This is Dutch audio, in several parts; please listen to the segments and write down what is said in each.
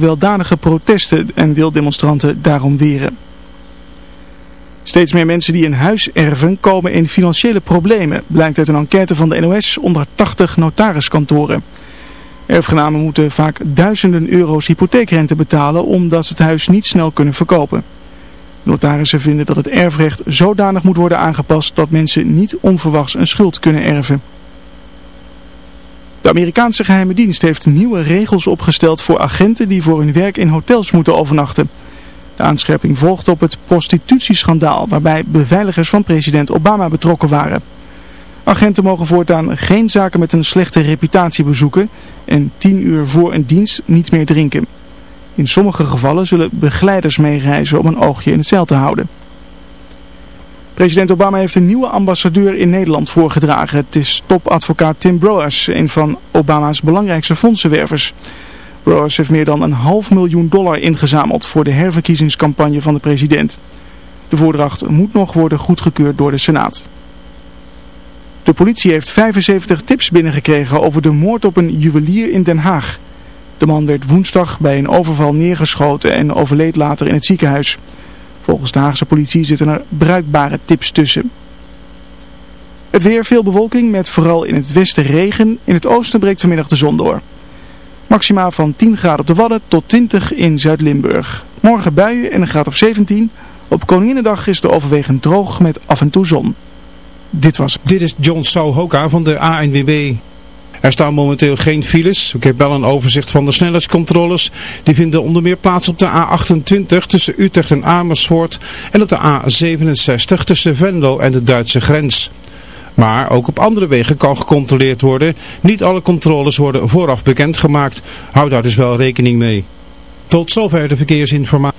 gewelddadige protesten en wil demonstranten daarom weren. Steeds meer mensen die een huis erven komen in financiële problemen, blijkt uit een enquête van de NOS onder 80 notariskantoren. Erfgenamen moeten vaak duizenden euro's hypotheekrente betalen omdat ze het huis niet snel kunnen verkopen. Notarissen vinden dat het erfrecht zodanig moet worden aangepast dat mensen niet onverwachts een schuld kunnen erven. De Amerikaanse geheime dienst heeft nieuwe regels opgesteld voor agenten die voor hun werk in hotels moeten overnachten. De aanscherping volgt op het prostitutieschandaal waarbij beveiligers van president Obama betrokken waren. Agenten mogen voortaan geen zaken met een slechte reputatie bezoeken en tien uur voor een dienst niet meer drinken. In sommige gevallen zullen begeleiders meereizen om een oogje in het zeil te houden. President Obama heeft een nieuwe ambassadeur in Nederland voorgedragen. Het is topadvocaat Tim Broers, een van Obama's belangrijkste fondsenwervers. Broers heeft meer dan een half miljoen dollar ingezameld voor de herverkiezingscampagne van de president. De voordracht moet nog worden goedgekeurd door de Senaat. De politie heeft 75 tips binnengekregen over de moord op een juwelier in Den Haag. De man werd woensdag bij een overval neergeschoten en overleed later in het ziekenhuis. Volgens de Haagse politie zitten er bruikbare tips tussen. Het weer veel bewolking met vooral in het westen regen. In het oosten breekt vanmiddag de zon door. Maxima van 10 graden op de Wadden tot 20 in Zuid-Limburg. Morgen buien en een graad of 17. Op Koninginnedag is het overwegend droog met af en toe zon. Dit was. Dit is John Souhoka van de ANWB. Er staan momenteel geen files. Ik heb wel een overzicht van de snelheidscontroles. Die vinden onder meer plaats op de A28 tussen Utrecht en Amersfoort en op de A67 tussen Venlo en de Duitse grens. Maar ook op andere wegen kan gecontroleerd worden. Niet alle controles worden vooraf bekendgemaakt. Hou daar dus wel rekening mee. Tot zover de verkeersinformatie.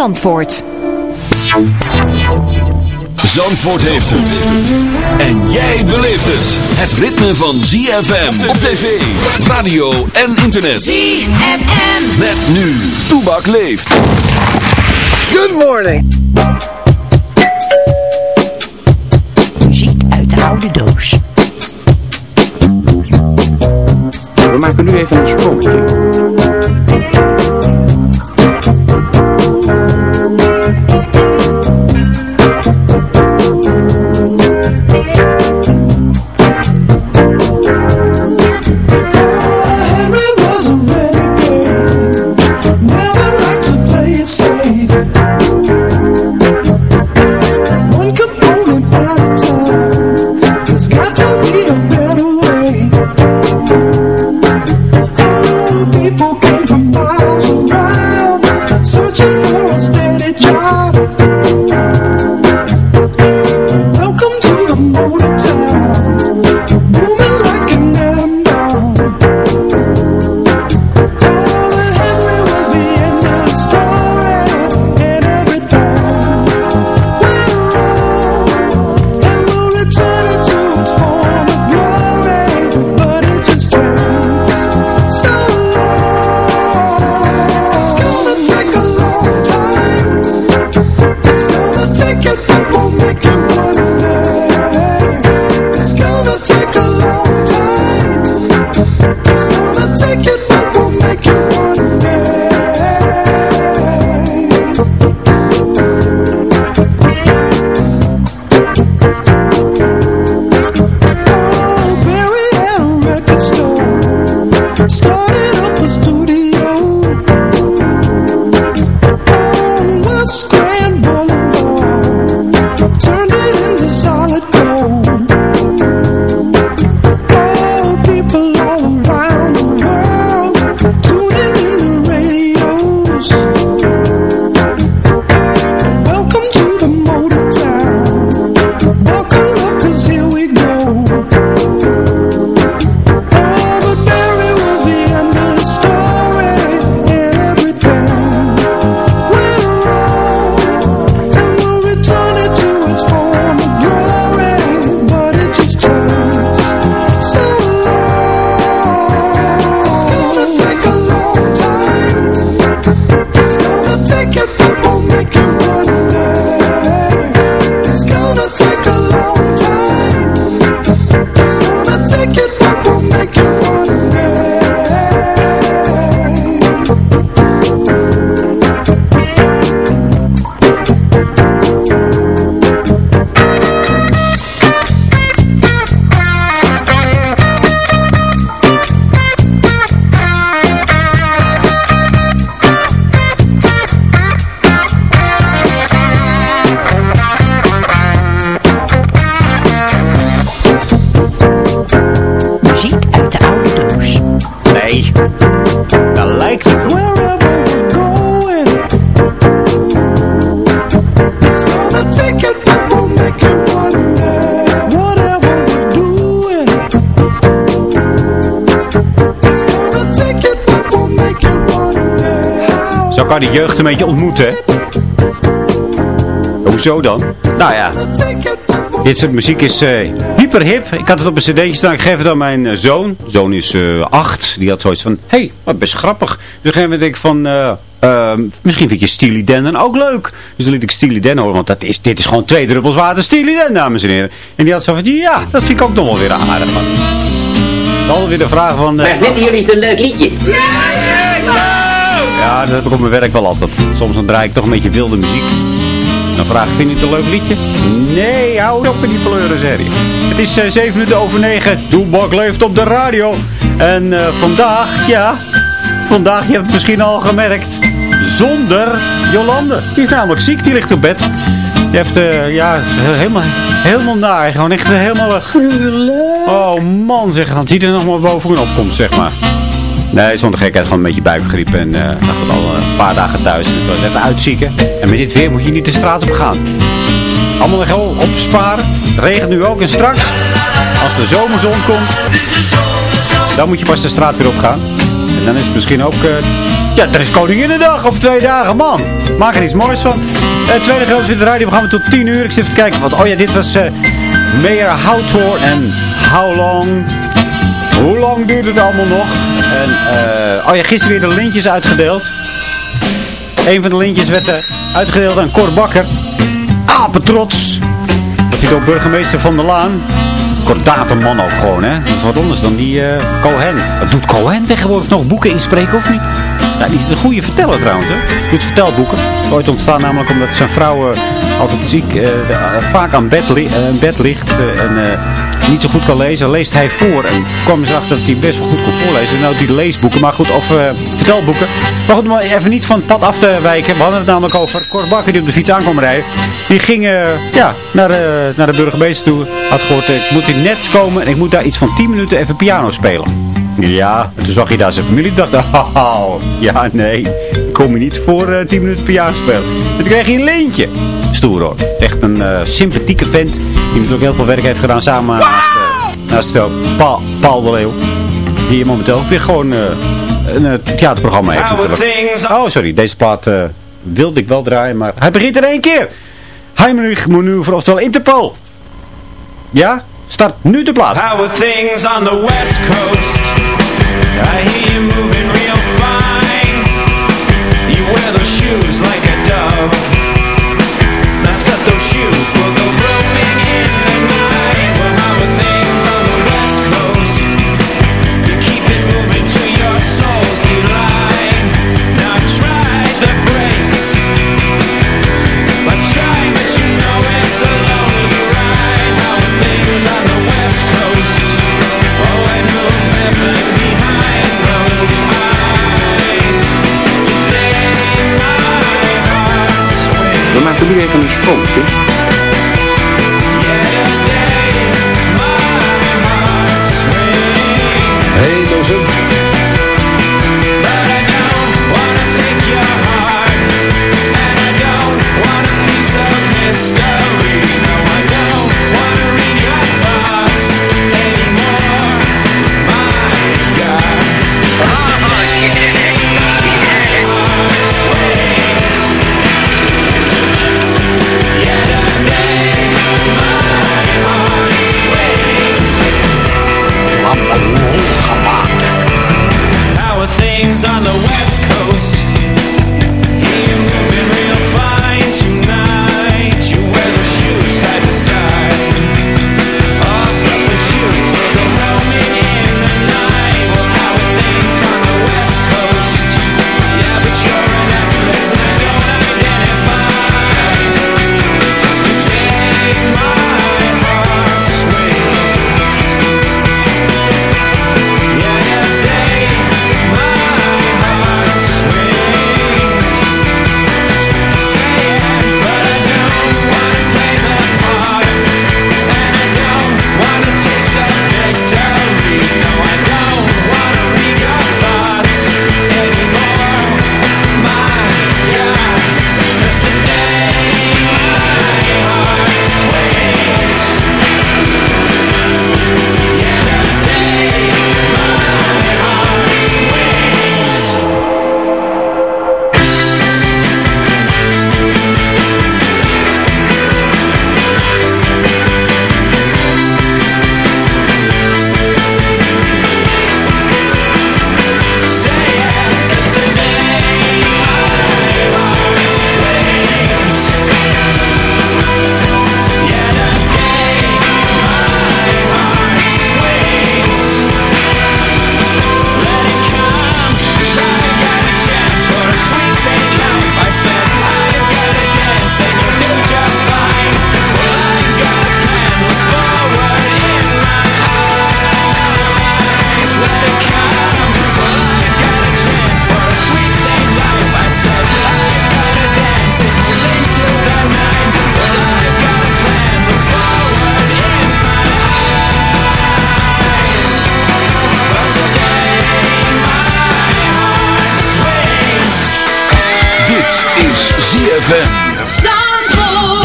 Zandvoort. Zandvoort heeft het. En jij beleeft het. Het ritme van ZFM op tv, radio en internet. ZFM. Met nu. Toebak leeft. Good morning. Muziek uit de oude doos. We maken nu even een sprongje. De jeugd een beetje ontmoeten, hè? Hoezo dan? Nou ja, dit soort muziek is eh hyper hip. Ik had het op een cd'tje staan. Ik geef het aan mijn eh, zoon. Zoon is eh, acht. Die had zoiets van, hé, hey, wat best grappig. Dus op een gegeven moment denk ik van, eh, eh, misschien vind je Steely Dan dan ook leuk. Dus dan liet ik Steely Dan horen. Want dat is, dit is gewoon twee druppels water Steely Dan, dames en heren. En die had zo van, ja, dat vind ik ook nog wel weer aardig. Dan weer de vraag van... eh, vinden jullie het een leuk liedje? Ja, dat heb ik op mijn werk wel altijd. Soms dan draai ik toch een beetje wilde muziek. Dan vraag ik, vind je het een leuk liedje? Nee, hou op met die pleurenserie. Het is eh, 7 minuten over 9. Toebak leeft op de radio. En eh, vandaag, ja, vandaag, je hebt het misschien al gemerkt, zonder Jolande. Die is namelijk ziek, die ligt op bed. Die heeft, eh, ja, helemaal, helemaal naar. Gewoon echt helemaal... eh, oh man, zeg, dan ziet er nog maar bovenop komt, zeg maar. Nee, zonder gekheid gewoon een beetje buikgriep. En uh, nou goed, al een paar dagen thuis. En ik wil even uitzieken. En met dit weer moet je niet de straat op gaan. Allemaal gewoon opsparen. Het regent nu ook. En straks, als de zomerzon komt, dan moet je pas de straat weer op gaan. En dan is het misschien ook... eh, ja, er is Koninginnedag over twee dagen, man. Maak er iets moois van. Het tweede grootste weer het radioprogramma tot 10 uur. Ik zit even te kijken. Want, oh ja, dit was uh, Mayor Houtor en How Long... Hoe lang duurt het allemaal nog? En, eh, oh ja, gisteren weer de lintjes uitgedeeld. Een van de lintjes werd eh, uitgedeeld aan Cor Bakker. Apetrots. Dat hij door burgemeester Van der Laan. Kordate man ook gewoon, hè. Dat is wat anders dan die eh, Cohen. Doet Cohen tegenwoordig nog boeken inspreken of niet? Ja, is een goede verteller trouwens, hè. Doet vertelboeken. Ooit ontstaan namelijk omdat zijn vrouw altijd ziek, vaak aan bed, bed ligt niet zo goed kan lezen. Leest hij voor en kwam ze achter dat hij best wel goed kon voorlezen. Nou, die leesboeken, maar goed, of eh, vertelboeken. Maar goed, maar even niet van pad af te wijken. We hadden het namelijk over Cor Bakker die op de fiets aankwam rijden. Die ging eh, ja, naar, de, naar de burgemeester toe. Had gehoord, eh, ik moet hier net komen en ik moet daar iets van 10 minuten even piano spelen. Ja, en toen zag je daar zijn familie. dacht, oh, ja, nee. Ik kom hier niet voor eh 10 minuten piano spelen. En toen kreeg hij een leentje. Stoer hoor. Echt een eh, sympathieke vent. Die natuurlijk ook heel veel werk heeft gedaan samen naast, eh, naast eh, Paul, Paul de Leeuw. Die momenteel weer gewoon een theaterprogramma heeft natuurlijk. Oh, sorry. Deze plaat wilde ik wel draaien, maar hij begint in één keer. Heimlich Manoeuvre, oftewel Interpol. Ja? Start nu de plaat. How are things on the west coast? I hear you moving maken nu ZFM.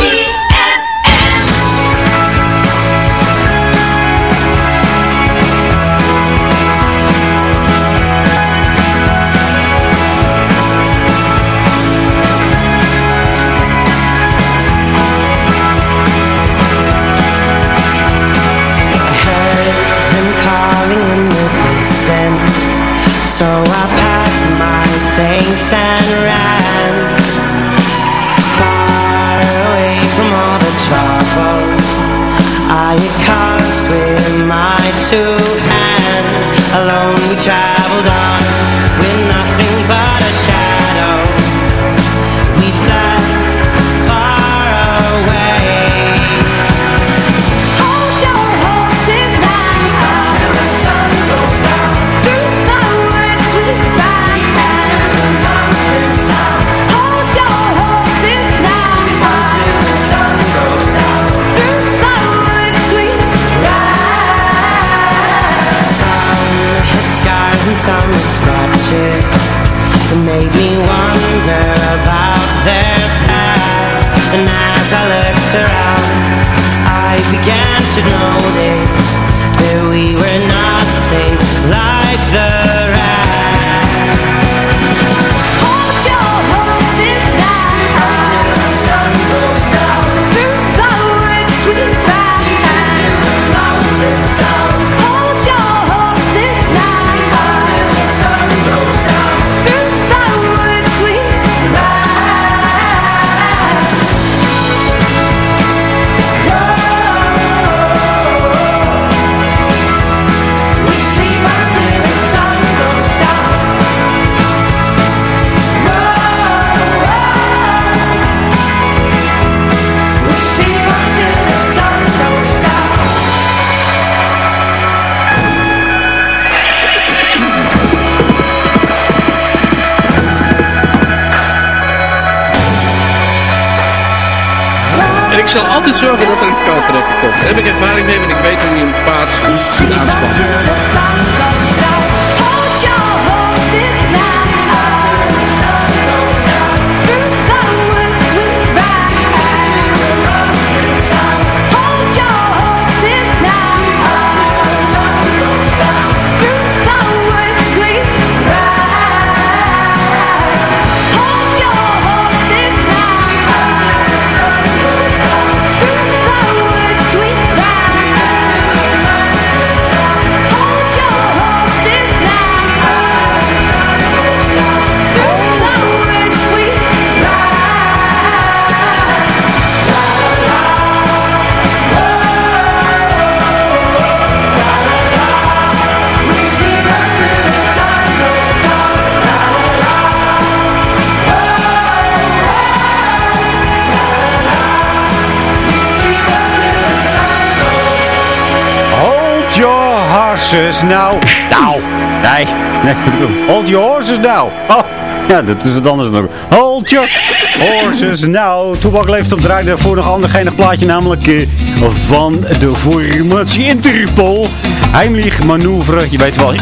Zal altijd zorgen dat er een koudtrekker komt. Daar heb ik ervaring mee, want ik weet hoe je een paard aanspant. Horses now. Nou, nee. nee hold your horses now. Oh, ja, dat is wat anders nog. Hold your horses now. Toebak leeft op draaide voor nog ander geinig plaatje, namelijk eh, van de formatie Interpol. Heimlich manoeuvre, je weet wel. In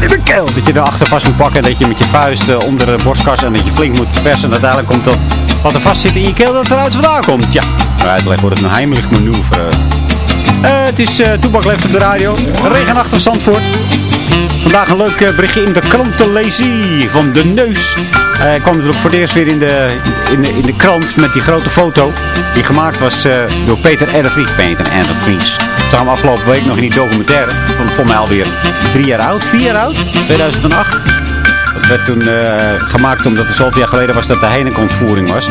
de. Dat je erachter vast moet pakken, dat je met je vuist eh, onder de borstkas en dat je flink moet persen. En uiteindelijk komt dat wat er vast zit in je keel, dat eruit vandaan komt. Ja, maar uitleg wordt het een heimlich manoeuvre. Eh, het is uh, Toebak de radio. Regenachtig Zandvoort. Vandaag een leuk eh, berichtje in de krant te lezen van de neus. Hij kwam natuurlijk voor het eerst weer in de, in de, in de krant met die grote foto. Die gemaakt was door Peter R. Vries. Peter R. Vries. Ik zag hem afgelopen week nog in die documentaire. Vond voor mij alweer drie jaar oud, vier jaar oud. 2008. Dat werd toen gemaakt omdat het zoveel jaar geleden was dat de Heineken-ontvoering was.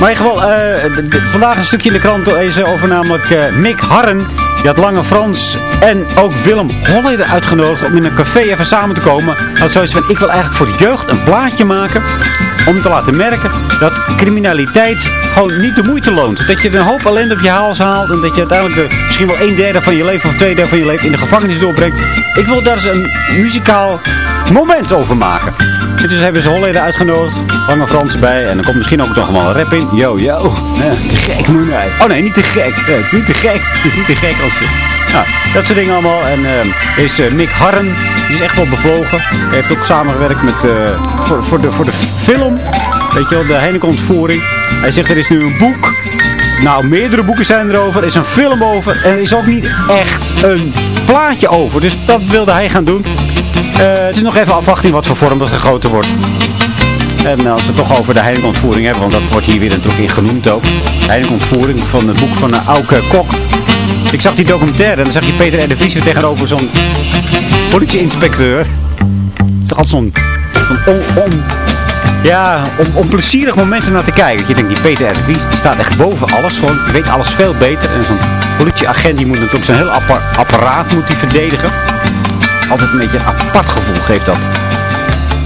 Maar in ieder geval, vandaag een stukje in de krant lezen over namelijk Mick Harren. Had Lange Frans en ook Willem Holleder uitgenodigd om in een café even samen te komen. Had zoiets van, ik wil eigenlijk voor de jeugd een plaatje maken om te laten merken dat criminaliteit gewoon niet de moeite loont. Dat je een hoop ellende op je hals haalt en dat je uiteindelijk de, misschien wel een derde van je leven of twee derde van je leven in de gevangenis doorbrengt. Ik wil daar eens een muzikaal moment over maken. En dus hebben ze Holleder uitgenodigd, Lange Frans bij en er komt misschien ook nog wel een rap in. Yo, yo. Te gek moet hij. Oh nee, niet te gek. Nee, het is niet te gek. Het is niet te gek als Nou, dat soort dingen allemaal. En uh, is uh, Mick Harren, die is echt wel bevlogen. Hij heeft ook samengewerkt met, uh, voor, voor, de, voor de film, weet je wel, de Heineken-ontvoering. Hij zegt er is nu een boek. Nou, meerdere boeken zijn erover. Er is een film over. En er is ook niet echt een plaatje over. Dus dat wilde hij gaan doen. het is nog even afwachting wat voor vorm dat gegoten wordt. En als we het toch over de Heineken-ontvoering hebben, want dat wordt hier weer natuurlijk in genoemd ook. De Heineken-ontvoering van het boek van uh, Auke Kok. Ik zag die documentaire en dan zag je Peter R. de Vries tegenover zo'n politieinspecteur. Het is altijd zo'n on, ja, om plezierig momenten naar te kijken. Je denkt, die Peter R. de Vries die staat echt boven alles. Gewoon, die weet alles veel beter. En zo'n politieagent die moet natuurlijk zijn heel apparaat moet die verdedigen. Altijd een beetje een apart gevoel geeft dat.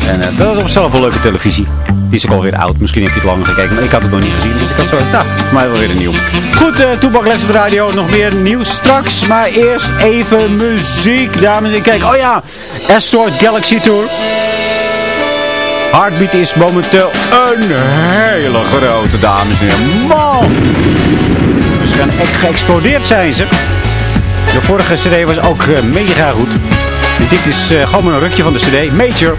En uh, dat op zelf wel leuke televisie. Die is ook alweer oud. Misschien heb je het langer gekeken, maar ik had het nog niet gezien. Dus ik had zo, nou, mij wel weer een nieuw. Goed, uh, Toepak op de radio. Nog meer nieuws straks. Maar eerst even muziek, dames en heren. Kijk, oh ja. Astroid Galaxy Tour. Heartbeat is momenteel een hele grote, dames en heren. Man! Ze gaan echt geëxplodeerd zijn ze. De vorige cd was ook uh, mega goed. Dit is gewoon maar een rukje van de cd. Major.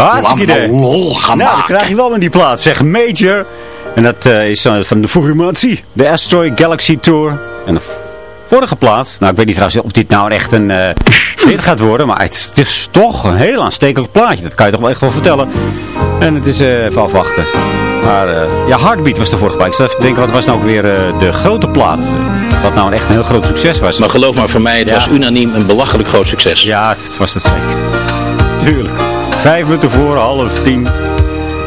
Hartstikke idee. Nou, dan krijg je wel met die plaat. Zeg Major. En dat eh, is van de Furumatsi. De Asteroid Galaxy Tour. En de vorige plaat. Nou, ik weet niet trouwens of dit nou echt een eh hit gaat worden. Maar het, is toch een heel aanstekelijk plaatje. Dat kan je toch wel echt wel vertellen. En het is eh, even afwachten. Maar ja, Heartbeat was de vorige plaat. Ik zat even denken, wat was nou ook weer de grote plaat? Wat nou echt een heel groot succes was. Maar geloof maar, voor mij, het Ja. was unaniem een belachelijk groot succes. Ja, het was het zeker. Tuurlijk. Vijf minuten voor, half tien.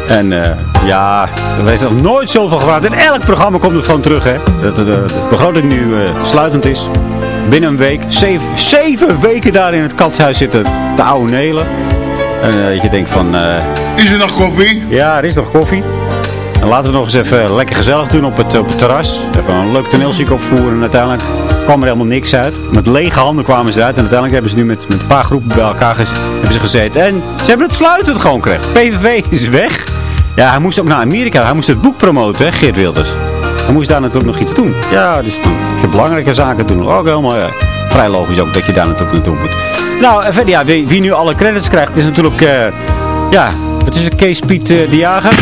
En eh, ja, er is nog nooit zoveel gepraat. In elk programma komt het gewoon terug, hè. Dat de, de begroting nu eh, sluitend is. Binnen een week. Zeven, zeven weken daar in het katshuis zitten te oude nelen. En eh, dat je denkt van... eh, Is er nog koffie? ja, er is nog koffie. En laten we nog eens even lekker gezellig doen op het, op het terras. Even een leuk toneelstuk opvoeren. En uiteindelijk kwam er helemaal niks uit. Met lege handen kwamen ze uit. En uiteindelijk hebben ze nu met, met een paar groepen bij elkaar gez- hebben ze gezeten. En ze hebben het sluitend gewoon gekregen. PVV is weg. Ja, hij moest ook naar Amerika. Hij moest het boek promoten, hè, Geert Wilders. Hij moest daar natuurlijk nog iets doen. Ja, dus heb belangrijke zaken doen. Ook helemaal eh, vrij logisch ook dat je daar natuurlijk naartoe moet. Nou, ja, wie, nu alle credits krijgt is natuurlijk... eh, ja, wat is het? Kees Piet eh, de Jager.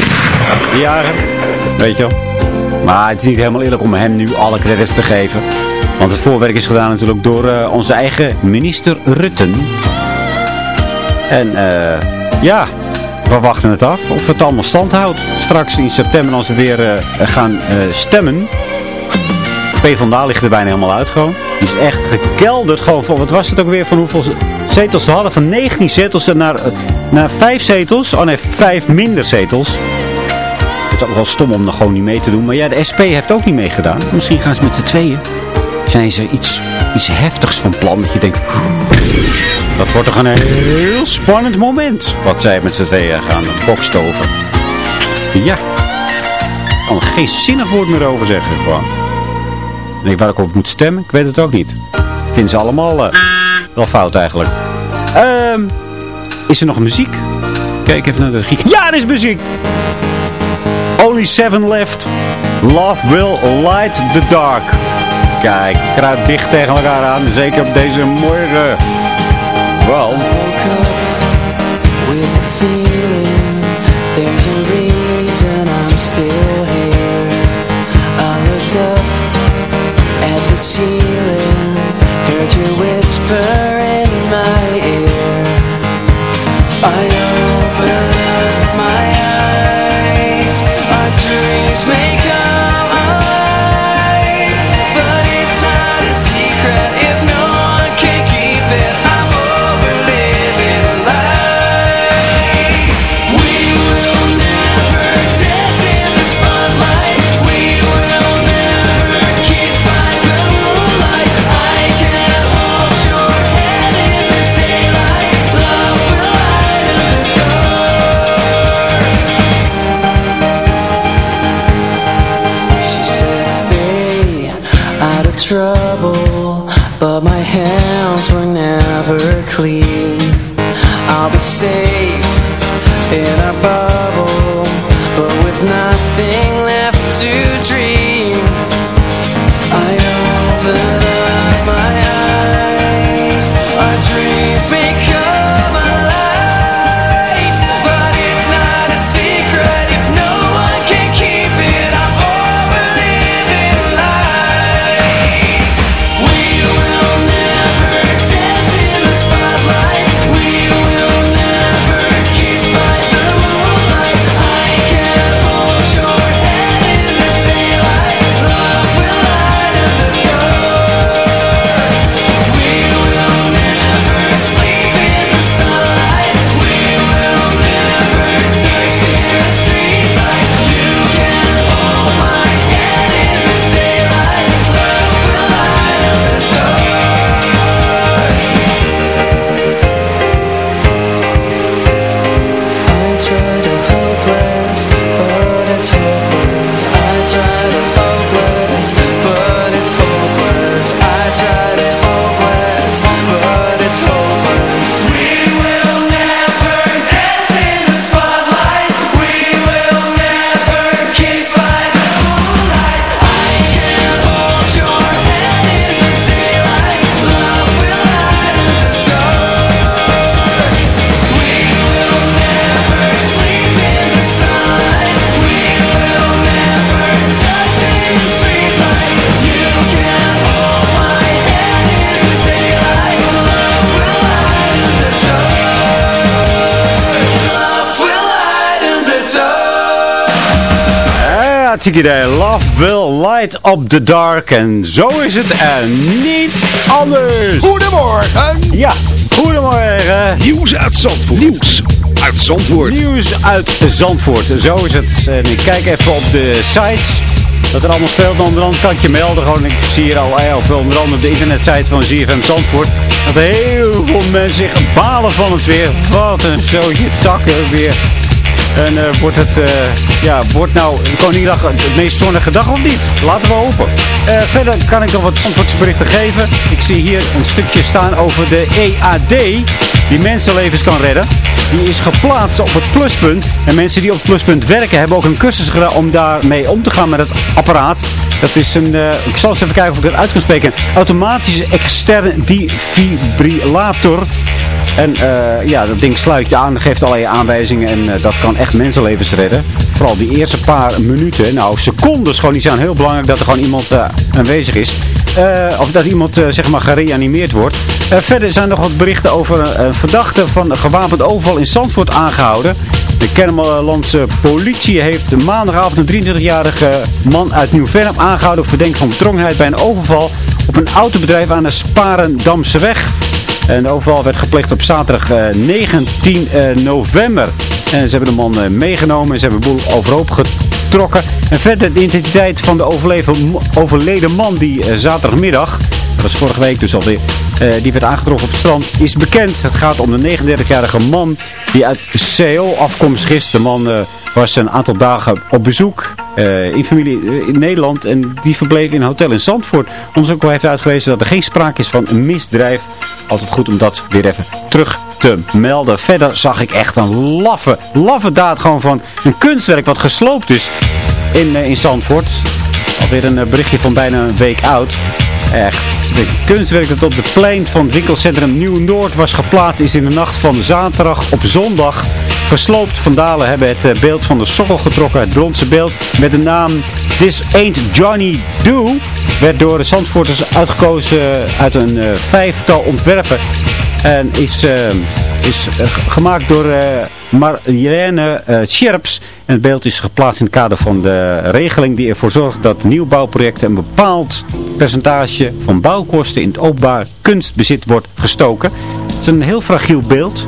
De Jager. Weet je wel. Maar het is niet helemaal eerlijk om hem nu alle credits te geven. Want het voorwerk is gedaan natuurlijk door eh, onze eigen minister Rutten. En eh, ja, we wachten het af of het allemaal stand houdt. Straks in september als we weer eh, gaan stemmen. PvdA ligt er bijna helemaal uit gewoon. Die is echt gekelderd gewoon van, wat was het ook weer, van hoeveel zetels ze hadden? Van 19 zetels naar, naar 5 zetels. Oh nee, 5 minder zetels. Het is ook wel stom om nog gewoon niet mee te doen. Maar ja, de SP heeft ook niet meegedaan. Misschien gaan ze met z'n tweeën. Zijn ze iets, iets heftigs van plan. Dat je denkt, dat wordt toch een heel spannend moment. Wat zij met z'n tweeën gaan bokstoven. Ja. Ik kan geen zinnig woord meer over zeggen gewoon. Ik denk waar ik op moet stemmen. Ik weet het ook niet. Ik vind ze allemaal eh, wel fout eigenlijk. Ehm, is er nog muziek? Kijk even naar de regie. Ja, er is muziek! Only seven left. Love will light the dark. Kijk, kruip dicht tegen elkaar aan. Zeker op deze morgen. Wel. ceiling, whisper in my ear. I open my eyes, may trouble," but my hands were never clean. I'll be safe in a bubble, hartstikke Love will light up the dark. En zo is het en niet anders. Goedemorgen. Ja, goedemorgen. Nieuws uit Zandvoort. Nieuws uit Zandvoort. Nieuws uit Zandvoort. Zo is het. En ik kijk even op de sites. Wat er allemaal speelt. Onder andere kan ik je melden. Gewoon, ik zie hier al eh, op onder andere op de internetsite van ZFM Zandvoort. Dat heel veel mensen zich balen van het weer. Wat een zootje takken weer. En uh, wordt het, uh, ja, wordt nou Koninginnedag het meest zonnige dag of niet? Laten we hopen. Uh, verder kan ik nog wat antwoordsberichten geven. Ik zie hier een stukje staan over de EAD, die mensenlevens kan redden. Die is geplaatst op het pluspunt. En mensen die op het pluspunt werken hebben ook een cursus gedaan om daarmee om te gaan met het apparaat. Dat is een, ik zal eens even kijken of ik het uit kan spreken. Automatische externe defibrillator. En uh, ja, dat ding sluit je aan, geeft allerlei aanwijzingen en uh, dat kan echt mensenlevens redden. Vooral die eerste paar minuten, nou secondes gewoon, die zijn heel belangrijk dat er gewoon iemand uh, aanwezig is. of dat iemand zeg maar gereanimeerd wordt. verder zijn er nog wat berichten over een verdachte van een gewapend overval in Zandvoort aangehouden. De Kennemerlandse politie heeft maandagavond een 23-jarige man uit Nieuw-Vennep aangehouden op verdenking van betrokkenheid bij een overval op een autobedrijf aan de Sparendamse weg. En de werd gepleegd op zaterdag 19 eh, eh, november. En ze hebben de man eh, meegenomen en ze hebben boel overhoop getrokken. En verder de identiteit van de overleden man die zaterdagmiddag, dat was vorige week dus alweer, die werd aangetroffen op het strand, is bekend. Het gaat om de 39-jarige man die uit Seoul afkomstig is. De man was een aantal dagen op bezoek uh, in familie in Nederland. En die verbleef in een hotel in Zandvoort. Onderzoek heeft uitgewezen dat er geen sprake is van misdrijf. Altijd goed om dat weer even terug te melden. Verder zag ik echt een laffe, laffe daad gewoon van een kunstwerk wat gesloopt is in, uh, in Zandvoort. Alweer een berichtje van bijna een week oud. Echt. Het kunstwerk dat op de plein van het winkelcentrum Nieuw-Noord was geplaatst is in de nacht van zaterdag op zondag gesloopt. Vandalen hebben het eh, beeld van de sokkel getrokken. Het bronzen beeld met de naam This Ain't Johnny Do werd door de Zandvoorters uitgekozen uit een uh, vijftal ontwerpen. En is, uh, is gemaakt door uh, Marlene Scherps. En het beeld is geplaatst in het kader van de regeling die ervoor zorgt dat nieuwbouwprojecten een bepaald percentage van bouwkosten in het openbaar kunstbezit wordt gestoken. Het is een heel fragiel beeld.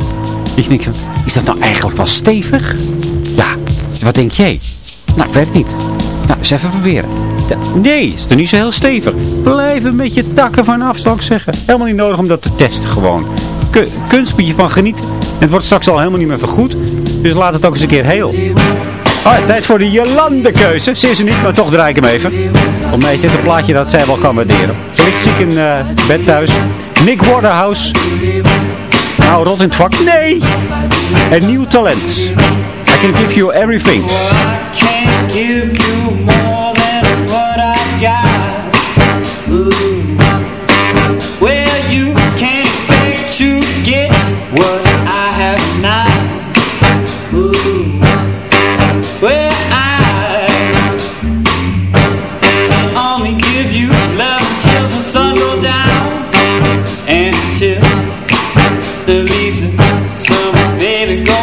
Ik denk, is dat nou eigenlijk wel stevig? Ja, wat denk jij? Nou, het niet. Nou, eens even proberen. Ja, nee, is er niet zo heel stevig. Blijf een beetje takken vanaf, zou ik zeggen. Helemaal niet nodig om dat te testen gewoon. Kunst moet je van genieten. Het wordt straks al helemaal niet meer vergoed. Dus laat het ook eens een keer heel. Oh, tijd voor de Jolande-keuze. Ze is er niet, maar toch draai ik hem even. Voor mij is dit een plaatje dat zij wel kan waarderen. Ligt ziek in uh, bed thuis. Nick Waterhouse. Nou, rot in het vak. Nee! Een nieuw talent. I can give you everything. Well, I can't give you more than what I got. Ooh. baby,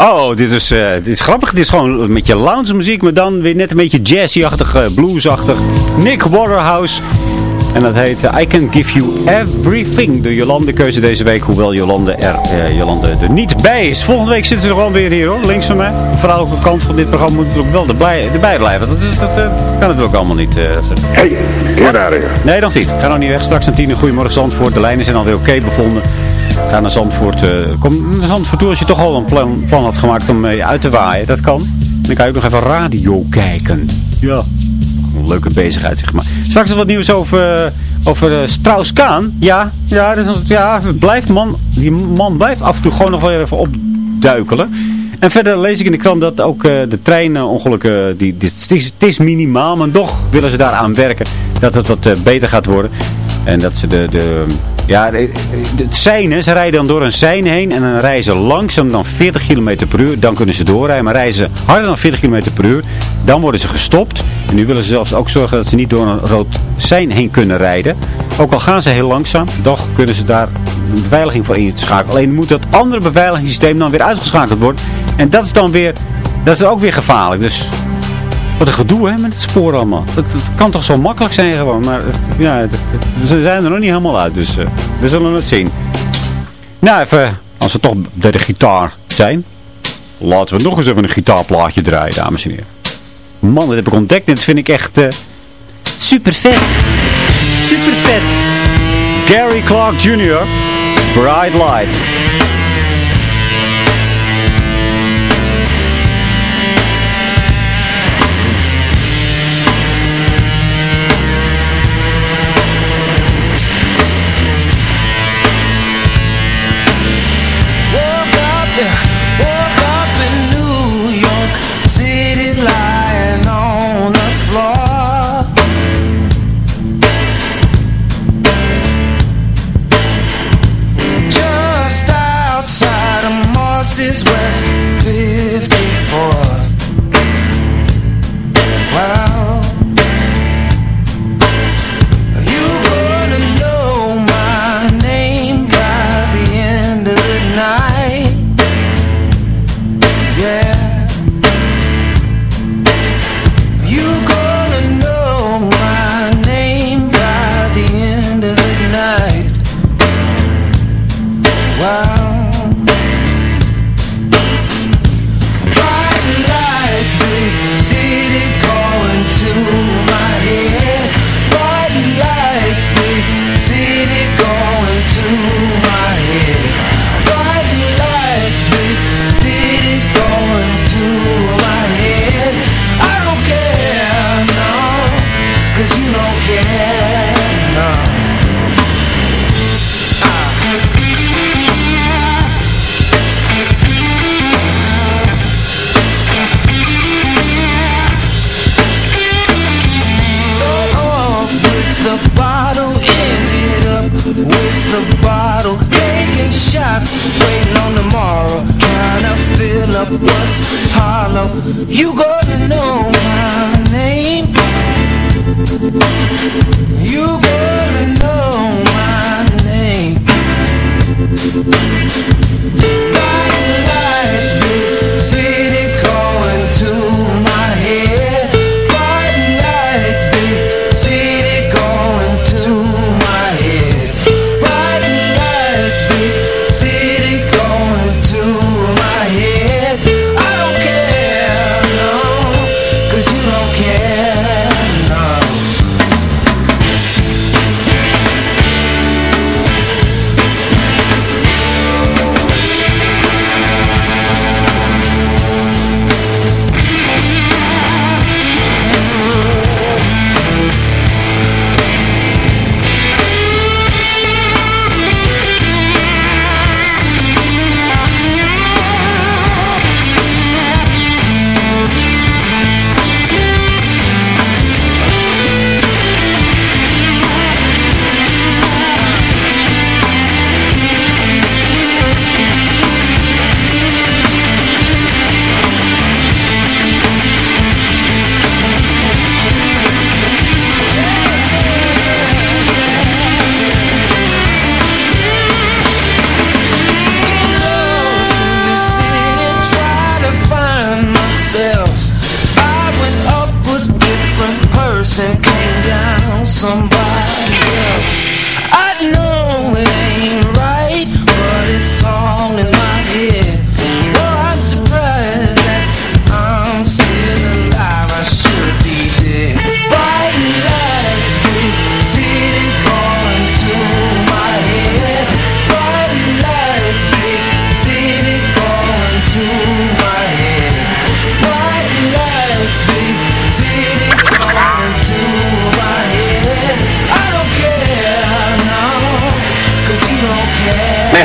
Oh, dit is, eh, dit is grappig. Dit is gewoon een beetje lounge muziek, maar dan weer net een beetje jazzy-achtig, eh, bluesachtig. Nick Waterhouse. En dat heet eh, I Can Give You Everything. De Jolande keuze deze week, hoewel Jolande er, eh, Jolande er niet bij is. Volgende week zitten ze gewoon weer hier hoor, links van mij. De vrouwelijke kant van dit programma moet natuurlijk wel erbij, erbij blijven. Dat, is, dat eh, kan natuurlijk allemaal niet. eh, Hey, of here. Nee, nog niet. Ga nog niet weg. Straks een tien. Goedemorgen Zandvoort. De lijnen zijn alweer oké bevonden. Ga naar Zandvoort. eh, kom naar Zandvoort toe als je toch al een plan, plan had gemaakt om mee uit te waaien. Dat kan. Dan kan je ook nog even radio kijken. Ja. Een leuke bezigheid, zeg maar. Straks wat nieuws over, eh, over uh, Strauss-Kaan. Ja, ja, dus, ja blijft man, die man blijft af en toe gewoon nog wel even opduikelen. En verder lees ik in de krant dat ook uh, de treinongelukken, die, die, het, is, het is minimaal, maar toch willen ze daaraan werken. Dat het wat uh, beter gaat worden. En dat ze de, de ja, het seinen, ze rijden dan door een sein heen en dan rijden ze langzaam dan 40 km per uur. Dan kunnen ze doorrijden, maar rijden ze harder dan 40 km per uur. Dan worden ze gestopt. En nu willen ze zelfs ook zorgen dat ze niet door een rood sein heen kunnen rijden. Ook al gaan ze heel langzaam, toch kunnen ze daar een beveiliging voor inschakelen. Alleen moet dat andere beveiligingssysteem dan weer uitgeschakeld worden. En dat is dan weer, dat is ook weer gevaarlijk. Dus wat een gedoe hè, met het spoor allemaal. Het, het kan toch zo makkelijk zijn gewoon. Maar het, ja, het, ze zijn er nog niet helemaal uit. Dus uh, we zullen het zien. Nou, even, als we toch bij de gitaar zijn. Laten we nog eens even een gitaarplaatje draaien, dames en heren. Man, dat heb ik ontdekt. Dit vind ik echt uh, super vet. Super vet. Gary Clark Jr. Bright Light. You gonna know my name.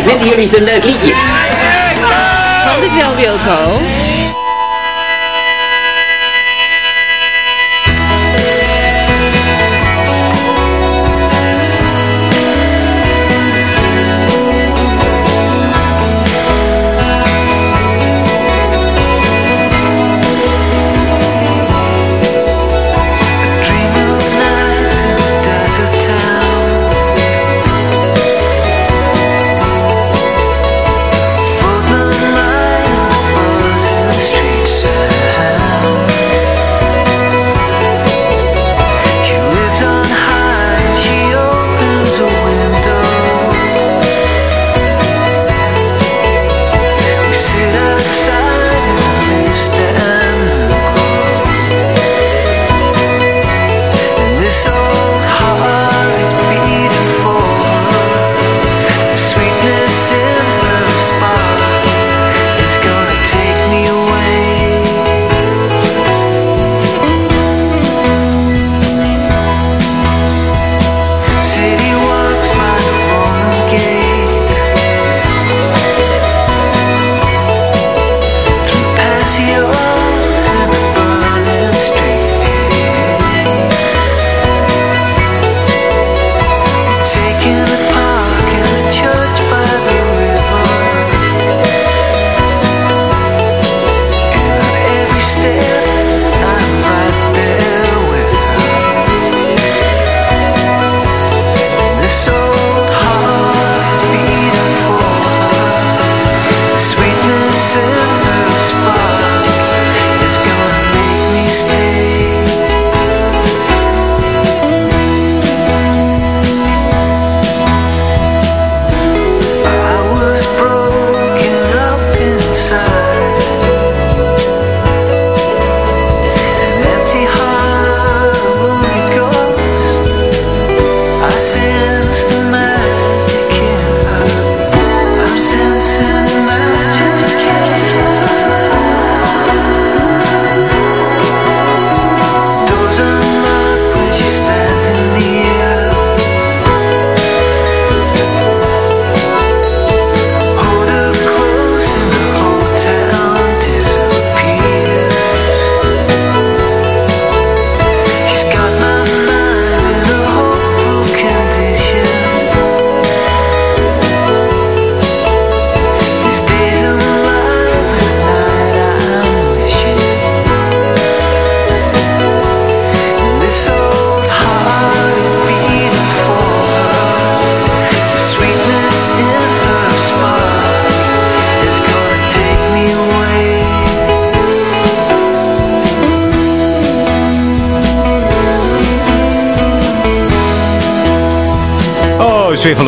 Vinden jullie het een leuk liedje? Kan dit wel, Wilco?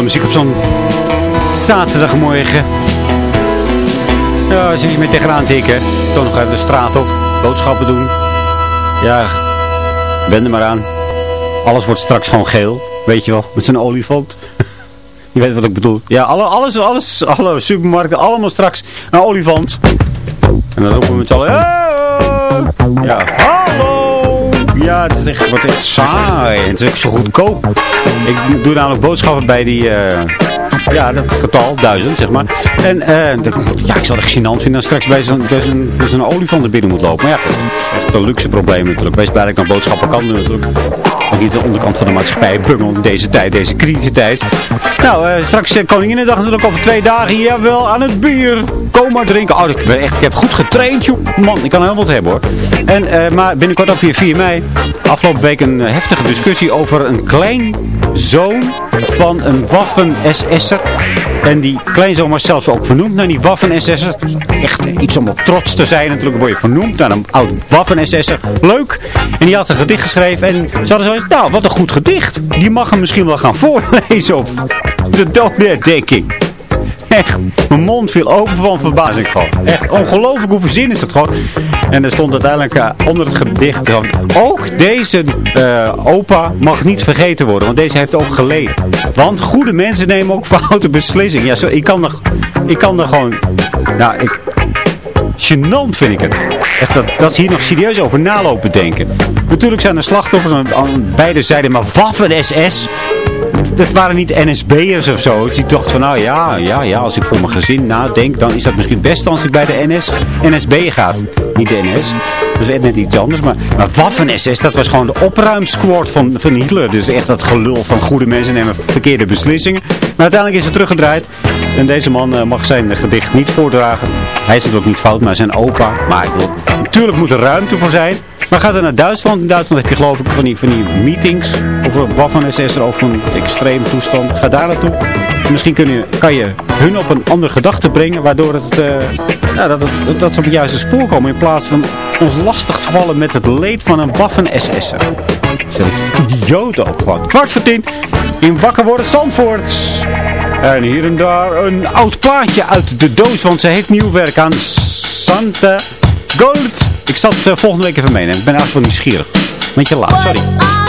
Muziek op zo'n zaterdagmorgen. Ja, zit je met tegenaan tikken. Toch nog even de straat op. Boodschappen doen. Ja, wend er maar aan. Alles wordt straks gewoon geel. Weet je wel, met zo'n olifant. je weet wat ik bedoel. Ja, alle, alles, alles, alle supermarkten, allemaal straks een olifant. En dan roepen we met z'n allen... Ja! Ja, het is echt, wat echt saai. Het is echt zo goedkoop. Ik doe namelijk boodschappen bij die... Uh, ja, dat getal, duizend, zeg maar. En dat, ja, ik zal het gênant vinden als straks bij zo'n zo'n zo olifant er binnen moet lopen. Maar ja, echt een luxe probleem natuurlijk. Wees blij dat ik boodschappen kan doen natuurlijk. Niet de onderkant van de maatschappij bungel in deze tijd, deze kritische tijd. Nou, uh, straks uh, Koninginnedag natuurlijk over twee dagen. Jawel, aan het bier. Kom maar drinken. Oh, ik, ben echt, ik heb goed getraind, joh. Man, ik kan helemaal wat hebben, hoor. En, uh, maar binnenkort weer 4 mei. Afgelopen week een heftige discussie over een klein zoon van een Waffen-SS'er. En die kleinzoon was zelfs ook vernoemd naar die Waffen-SS'er. Echt iets om op trots te zijn. Natuurlijk word je vernoemd naar een oud Waffen-SS'er. Leuk. En die had een gedicht geschreven. En ze hadden zoiets, nou wat een goed gedicht. Die mag hem misschien wel gaan voorlezen op de dodenherdenking. Echt, mijn mond viel open van verbazing gewoon. Echt ongelooflijk hoeveel zin is dat gewoon. En er stond uiteindelijk uh, onder het gedicht van... Ook deze uh, opa mag niet vergeten worden. Want deze heeft ook geleden. Want goede mensen nemen ook foute beslissingen. Ja, zo, ik, kan er, ik kan er gewoon... Nou, ik... Genant vind ik het. Echt dat, dat ze hier nog serieus over nalopen denken. Natuurlijk zijn er slachtoffers aan beide zijden. Maar Waffen-SS... dat waren niet NSB'ers of zo. Die dachten van, nou ja, ja, ja, als ik voor mijn gezin nadenk, dan is dat misschien best als ik bij de NS, NSB ga. Niet de NS, dat is net iets anders. Maar, maar Waffen-SS, dat was gewoon de opruimsquad van, van Hitler. Dus echt dat gelul van goede mensen nemen verkeerde beslissingen. Maar uiteindelijk is het teruggedraaid. En deze man eh, mag zijn gedicht niet voordragen. Hij is natuurlijk niet fout, maar zijn opa. Maar ik natuurlijk moet er ruimte voor zijn. Maar gaat er naar Duitsland? In Duitsland heb je geloof ik van die, van die meetings over Waffen-SS of een extreem toestand. Ga daar naartoe. Misschien kun je, kan je hun op een andere gedachte brengen, waardoor het, eh, dat, het, dat ze op het juiste spoor komen. In plaats van ons lastig te vallen met het leed van een Waffen-SS'er. Dat idioot ook gewoon. Kwart voor tien in Wakker worden Zandvoort. En hier en daar een oud plaatje uit de doos, want ze heeft nieuw werk aan Santa Gold. Ik zal het eh, volgende week even meenemen. Ik ben eigenlijk wel nieuwsgierig. Beetje laat, sorry.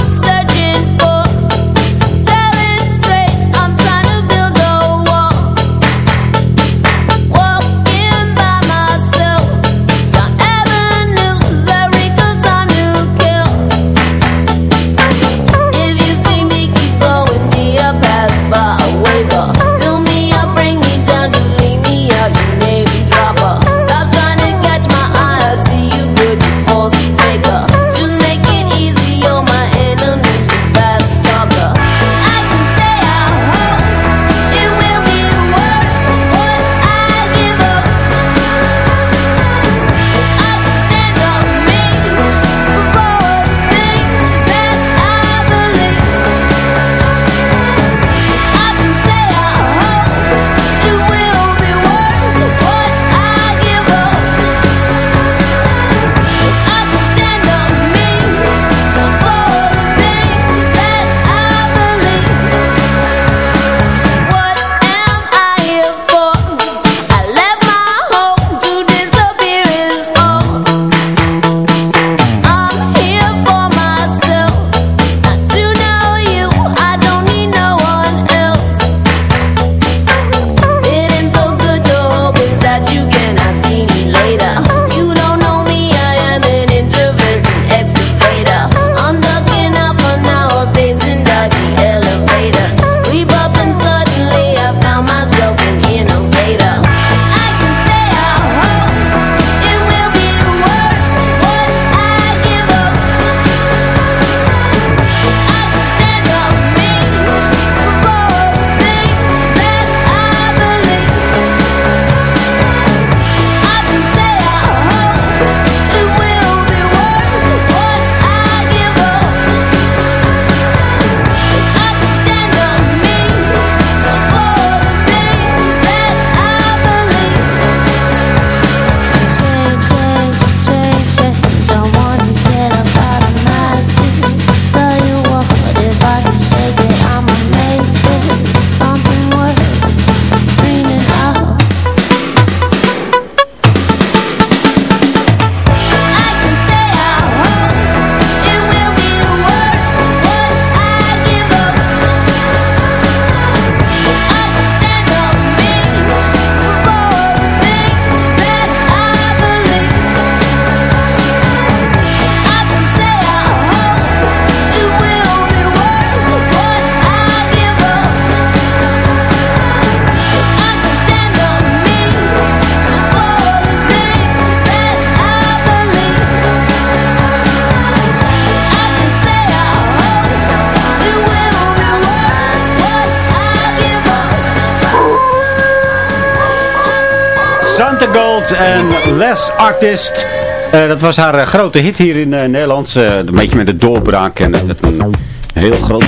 En Les Artist. Uh, dat was haar uh, grote hit hier in uh, Nederland. een beetje met de doorbraak en een heel groot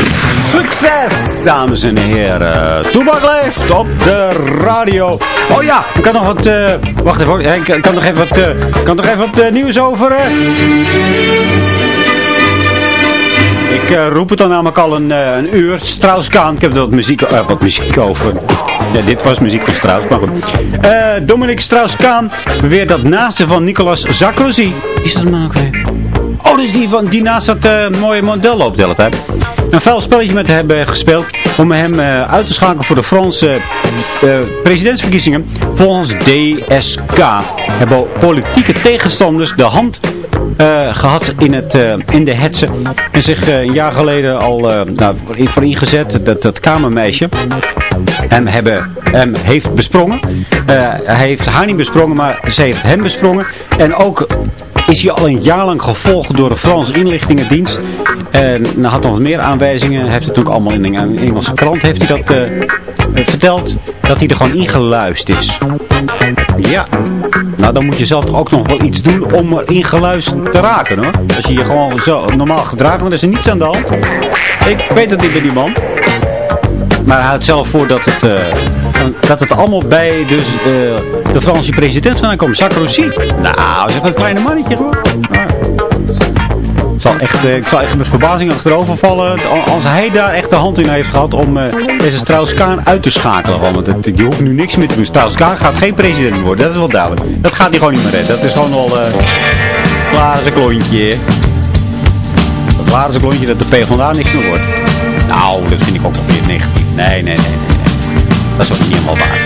succes, dames en heren. Toebak leeft op de radio. Oh ja, ik kan nog wat... wacht even. Ik kan nog even wat, kan nog even wat nieuws over... Ik roep het dan namelijk al een, een uur. Strauss-Kaan. Ik heb er wat muziek, wat muziek over. Ja, dit was muziek van Strauss, maar goed. Uh, Dominic Strauss-Kaan beweert dat naaste van Nicolas Sarkozy... Is dat man ook weer? Oh, dus die, van, die naast dat uh, mooie model loopt de hele tijd. Een vuil spelletje met hebben gespeeld om hem uh, uit te schakelen voor de Franse presidentsverkiezingen. Volgens DSK hebben politieke tegenstanders de hand eh, gehad in, het, eh, in de hetze. En zich eh, een jaar geleden al nou, voor- ingezet, dat, dat kamermeisje. Hem, hebben, hem heeft besprongen. Hij heeft haar niet besprongen, maar ze heeft hem besprongen. En ook is hij al een jaar lang gevolgd door de Franse inlichtingendienst. En hij had nog wat meer aanwijzingen. Hij heeft het ook allemaal in een Engelse krant heeft hij dat, verteld. Dat hij er gewoon ingeluisterd is. Ja. Nou, dan moet je zelf toch ook nog wel iets doen om er ingeluisterd te raken, hoor. Als je je gewoon zo normaal gedraagt, dan is er niets aan de hand. Ik weet het niet bij die man. Maar hij houdt zelf voor dat het, eh, dat het allemaal bij dus, eh, de Franse president vandaan komt. Sarkozy. Nou, zeg dat kleine mannetje het zal echt, eh, ik zal echt met verbazing achterover vallen als hij daar echt de hand in heeft gehad om eh, deze Strauss-Kaan uit te schakelen. Want het, die hoeft nu niks meer te doen. Strauss-Kaan gaat geen president worden, dat is wel duidelijk. Dat gaat hij gewoon niet meer redden. Dat is gewoon al eh glazen klontje. Dat glazen klontje dat de PvdA niks meer wordt. Nou, dat vind ik ook wel weer negatief. Nee, nee, nee, nee. nee. Dat is ook niet helemaal waar.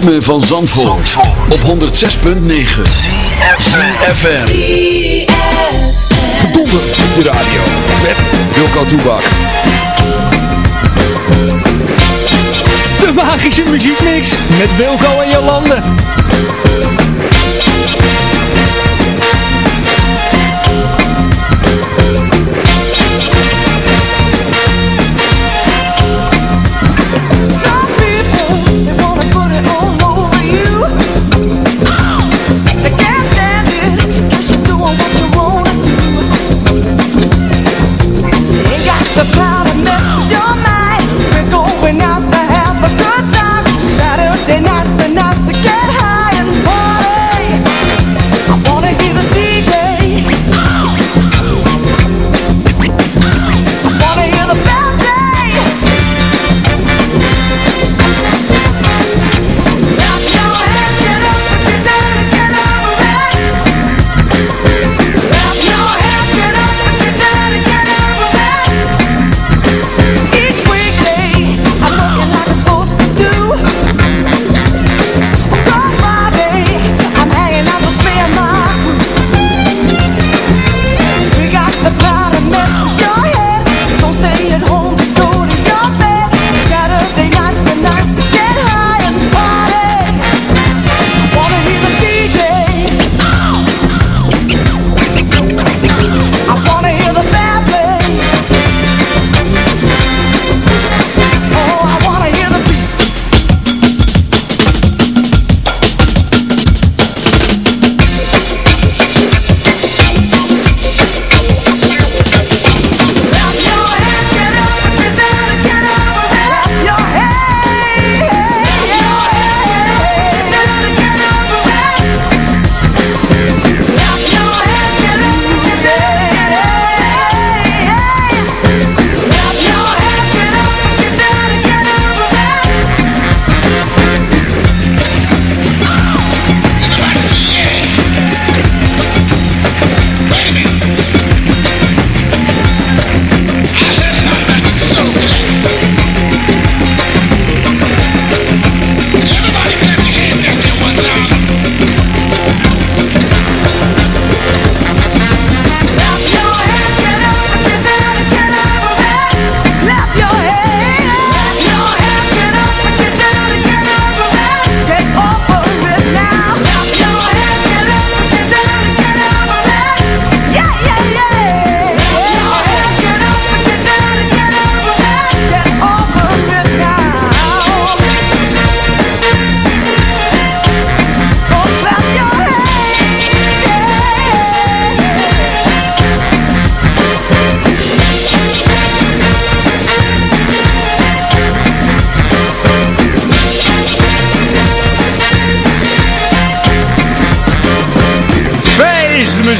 Ritme van Zandvoort, op 106.9 CFFM Gedonder op de radio. Met Wilco Toebak. De magische muziekmix met Wilco en Jolande.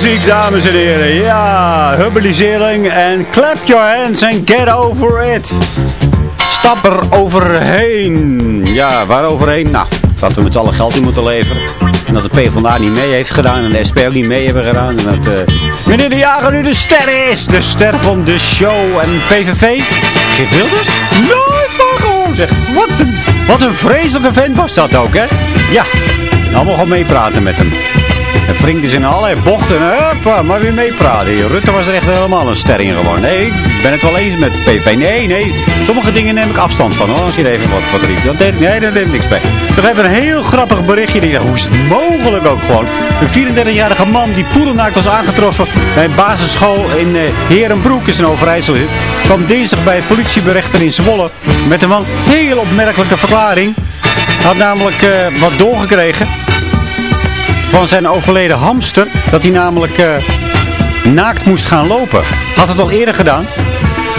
Muziek, dames en heren. Ja, hubbelisering en clap your hands and get over it. Stap er overheen. Ja, waar overheen? Nou, dat we met z'n allen geld in moeten leveren. En dat de PvdA niet mee heeft gedaan en de SP ook niet mee hebben gedaan. En dat uh, meneer De Jager nu de ster is. De ster van de show. En PVV? Geert Wilders? Nooit van zeg. Wat een, wat een vreselijke vent was dat ook, hè? Ja, allemaal gewoon meepraten met hem. En Frink is in allerlei bochten. Huppa, maar weer meepraten. Rutte was er echt helemaal een ster in geworden. Nee, ik ben het wel eens met PV. Nee, nee. Sommige dingen neem ik afstand van. Hoor. Als je er even wat, wat riep. Nee, daar deed ik niks bij. Nog even een heel grappig berichtje. Dacht, hoe is het mogelijk ook gewoon? Een 34-jarige man die poedelnaakt was aangetroffen bij een basisschool in Herenbroek is in Overijssel. kwam dinsdag bij politieberechter in Zwolle met een heel opmerkelijke verklaring. Had namelijk uh, wat doorgekregen van zijn overleden hamster. Dat hij namelijk uh, naakt moest gaan lopen. Had het al eerder gedaan.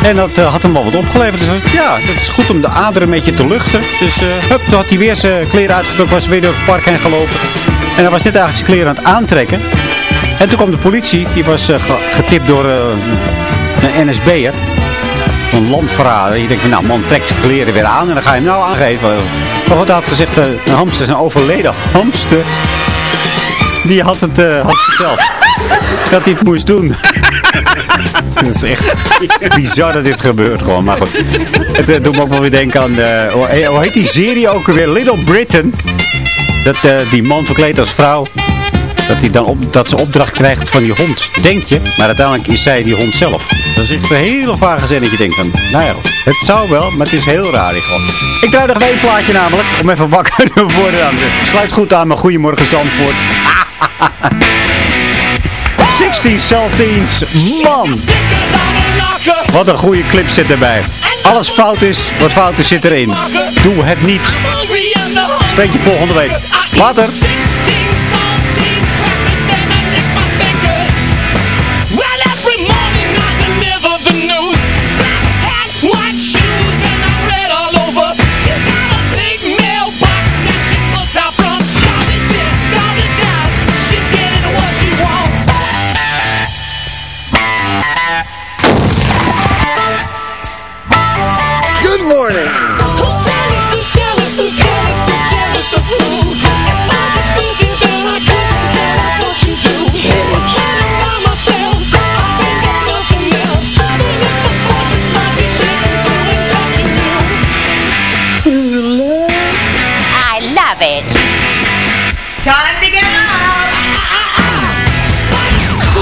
En dat uh, had hem wel wat opgeleverd. Dus ja, het is goed om de aderen een beetje te luchten. Dus uh, hup, toen had hij weer zijn kleren uitgetrokken. Was weer door het park heen gelopen. En hij was net eigenlijk zijn kleren aan het aantrekken. En toen kwam de politie. Die was getipt door een NSB'er. Een landverrader. Je denkt van nou man, trekt zijn kleren weer aan. En dan ga je hem nou aangeven. Maar wat hij had gezegd, een hamster is een overleden hamster die had het, uh, had verteld. dat hij het moest doen. Het is echt bizar dat dit gebeurt gewoon. Maar goed, het uh, doet me ook wel weer denken aan, de, hoe, hoe heet die serie ook weer? Little Britain. Dat die man verkleed als vrouw, dat, die dan dat ze opdracht krijgt van die hond. Denk je, maar uiteindelijk is zij die hond zelf. Dat is echt een hele vage zin dat je denkt van, nou ja, het zou wel, maar het is heel raar gewoon. Ik draai nog een plaatje namelijk, om even wakker te worden. Sluit goed aan mijn Goedemorgen Zandvoort. 16 Saltines, man! Wat een goede clip zit erbij. Alles fout is, wat fout is zit erin. Doe het niet. Spreek je volgende week. Later!